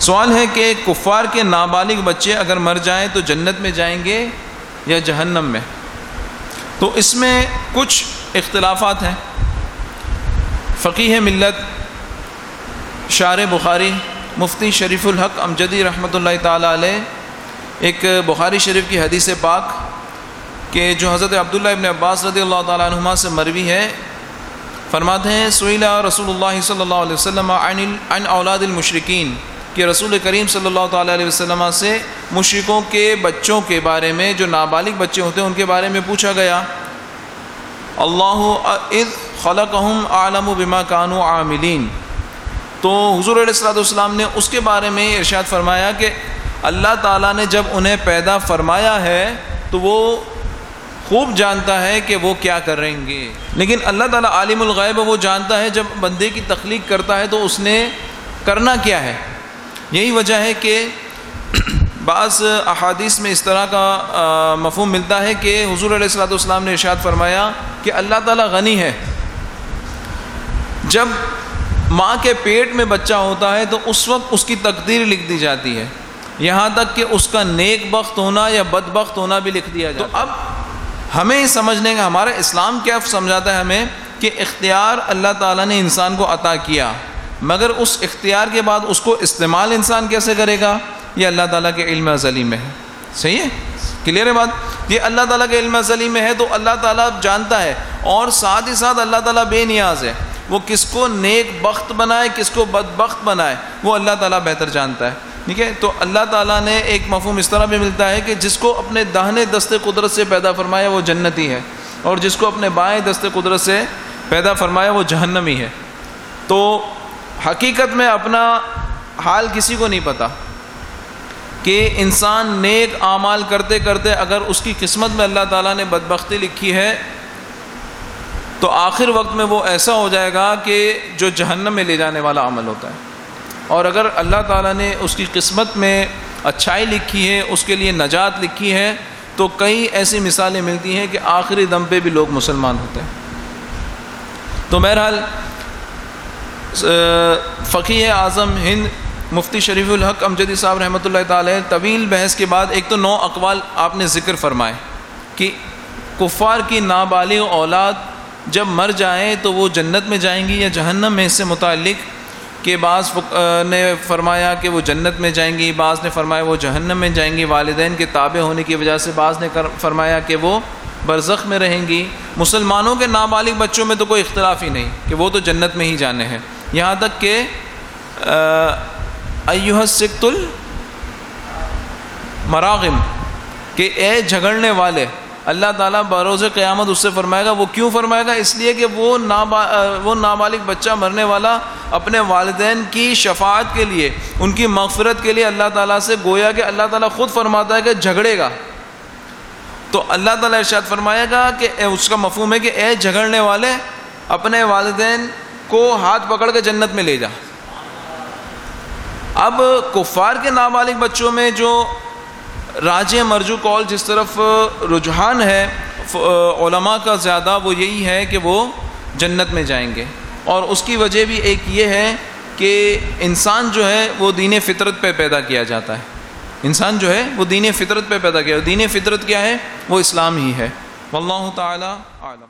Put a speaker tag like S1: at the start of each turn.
S1: سوال ہے کہ کفار کے نابالغ بچے اگر مر جائیں تو جنت میں جائیں گے یا جہنم میں؟ تو اس میں کچھ اختلافات ہیں۔ فقی ملت شار بخاری، مفتی شریف الحق امجدی رحمۃ اللہ تعالیٰ علیہ، ایک بخاری شریف کی حدیث پاک کہ جو حضرت عبداللہ ابن عباس رضی اللہ تعالیٰ عنہما سے مروی ہے، فرماتے ہیں سویلا رسول اللہ صلی اللہ علیہ وسلم عن اولاد المشرقین کہ رسول کریم صلی اللہ تعالیٰ علیہ وسلم سے مشرقوں کے بچوں کے بارے میں جو نابالغ بچے ہوتے ہیں، ان کے بارے میں پوچھا گیا۔ اللہ اذ خلقہم عالم و بما کانو عاملین۔ تو حضور علیہ السلاۃ والسلام نے اس کے بارے میں ارشاد فرمایا کہ اللہ تعالیٰ نے جب انہیں پیدا فرمایا ہے، تو وہ خوب جانتا ہے کہ وہ کیا کر رہیں گے۔ لیکن اللہ تعالیٰ عالم الغیب، وہ جانتا ہے جب بندے کی تخلیق کرتا ہے تو اس نے کرنا کیا ہے۔ یہی وجہ ہے کہ بعض احادیث میں اس طرح کا مفہوم ملتا ہے کہ حضور علیہ السلاۃ والسلام نے ارشاد فرمایا کہ اللہ تعالیٰ غنی ہے۔ جب ماں کے پیٹ میں بچہ ہوتا ہے تو اس وقت اس کی تقدیر لکھ دی جاتی ہے۔ یہاں تک کہ اس کا نیک بخت ہونا یا بد بخت ہونا بھی لکھ دیا جاتا ہے۔ اب ہمیں سمجھنے کا، ہمارا اسلام کیا سمجھاتا ہے ہمیں کہ اختیار اللہ تعالیٰ نے انسان کو عطا کیا۔ مگر اس اختیار کے بعد اس کو استعمال انسان کیسے کرے گا؟ یہ اللہ تعالیٰ کے علم ازلی میں ہے۔ صحیح ہے؟ کلیئر ہے بات؟ یہ اللہ تعالیٰ کے علم ازلی میں ہے تو اللہ تعالیٰ جانتا ہے اور ساتھ ہی ساتھ اللہ تعالیٰ بے نیاز ہے۔ وہ کس کو نیک بخت بنائے، کس کو بد بخت بنائے، وہ اللہ تعالیٰ بہتر جانتا ہے۔ ٹھیک ہے؟ تو اللہ تعالیٰ نے ایک مفہوم اس طرح بھی ملتا ہے کہ جس کو اپنے داہنے دست قدرت سے پیدا فرمایا وہ جنتی ہے، اور جس کو اپنے بائیں دست قدرت سے پیدا فرمایا وہ جہنمی ہے۔ تو حقیقت میں اپنا حال کسی کو نہیں پتہ کہ انسان نیک اعمال کرتے کرتے اگر اس کی قسمت میں اللہ تعالیٰ نے بدبختی لکھی ہے تو آخر وقت میں وہ ایسا ہو جائے گا کہ جو جہنم میں لے جانے والا عمل ہوتا ہے۔ اور اگر اللہ تعالیٰ نے اس کی قسمت میں اچھائی لکھی ہے، اس کے لیے نجات لکھی ہے، تو کئی ایسی مثالیں ملتی ہیں کہ آخری دم پہ بھی لوگ مسلمان ہوتے ہیں۔ تو بہرحال فقی اعظم ہند مفتی شریف الحق امجدی صاحب رحمۃ اللہ تعالی طویل بحث کے بعد ایک تو نو اقوال آپ نے ذکر فرمائے کہ کفار کی نابالغ اولاد جب مر جائیں تو وہ جنت میں جائیں گی یا جہنم میں اس سے متعلق کہ بعض نے فرمایا کہ وہ جنت میں جائیں گی، بعض نے فرمایا وہ جہنم میں جائیں گی، والدین کے تابع ہونے کی وجہ سے بعض نے فرمایا کہ وہ برزخ میں رہیں گی۔ مسلمانوں کے نابالغ بچوں میں تو کوئی اختلاف ہی نہیں کہ وہ تو جنت میں ہی جانے ہیں۔ یہاں تک کہ ایوہ سکت المراغم کہ اے جھگڑنے والے، اللہ تعالیٰ بروز قیامت اس سے فرمائے گا، وہ کیوں فرمائے گا؟ اس لیے کہ وہ نابا وہ نابالغ بچہ مرنے والا اپنے والدین کی شفاعت کے لیے، ان کی مغفرت کے لیے اللہ تعالیٰ سے گویا کہ اللہ تعالیٰ خود فرماتا ہے کہ جھگڑے گا۔ تو اللہ تعالیٰ ارشاد فرمائے گا کہ اس کا مفہوم ہے کہ اے جھگڑنے والے اپنے والدین کو ہاتھ پکڑ کے جنت میں لے جا۔ اب کفار کے نابالغ بچوں میں جو راج مرجو کال جس طرف رجحان ہے علماء کا زیادہ وہ یہی ہے کہ وہ جنت میں جائیں گے۔ اور اس کی وجہ بھی ایک یہ ہے کہ انسان جو ہے وہ دین فطرت پہ پیدا کیا جاتا ہے۔ انسان جو ہے وہ دین فطرت پہ پیدا کیا، دین فطرت کیا ہے؟ وہ اسلام ہی ہے۔ واللہ تعالی عالم